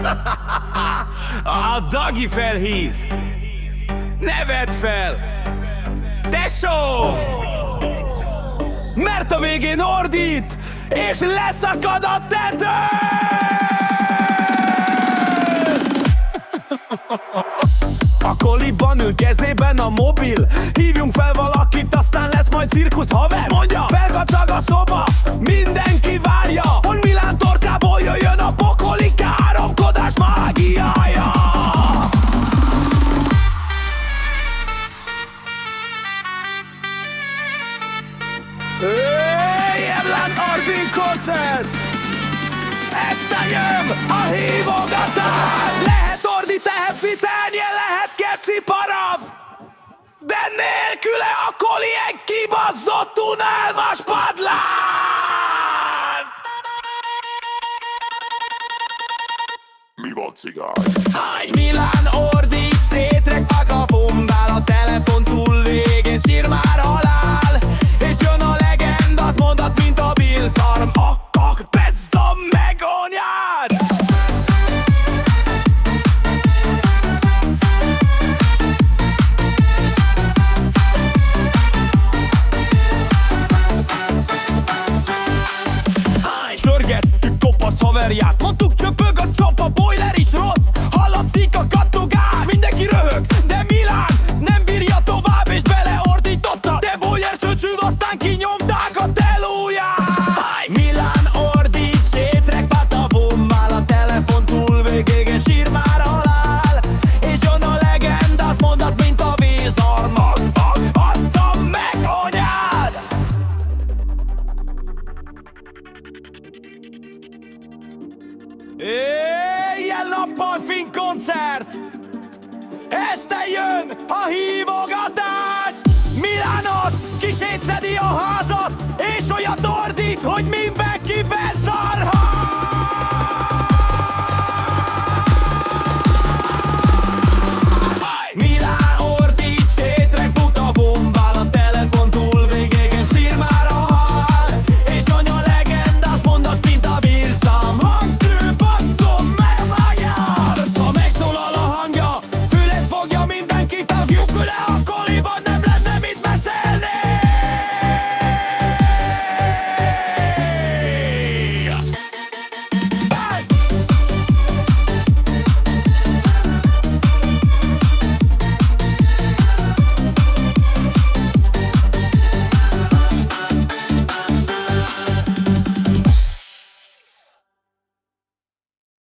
A Dagi felhív. Ne vedd fel. Tesó! Mert a végén ordít És leszakad a tető! A koliban ül kezében a mobil. Hívjunk fel valakit, aztán lesz majd cirkusz haver. Mondja, felkacag a szoba. Mindenki Jemlán Ardin koncert! Ezt jön a hívogatás! Lehet ordi, tehet fitelnie, lehet keci parav! De nélküle a koli egy kibaszott unelmas padláz! Mi van cigány? Hány Milán ordít, szétrek a bombál A telefon túl haverját Mondtuk csöpög a csap, a boiler is rossz. Hallatszik a kattogás Éjjel-nappal fin koncert! Este jön a hívogatás! Milános kisétszedi a